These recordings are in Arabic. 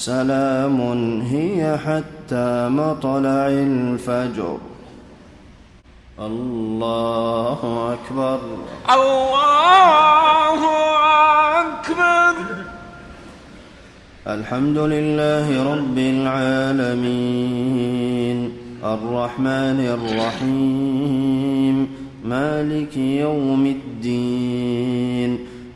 سلام هي حتى مطلع الفجر. الله أكبر. الله أكبر. الحمد لله رب العالمين. الرحمن الرحيم. مالك يوم الدين.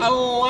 الله أكبر الله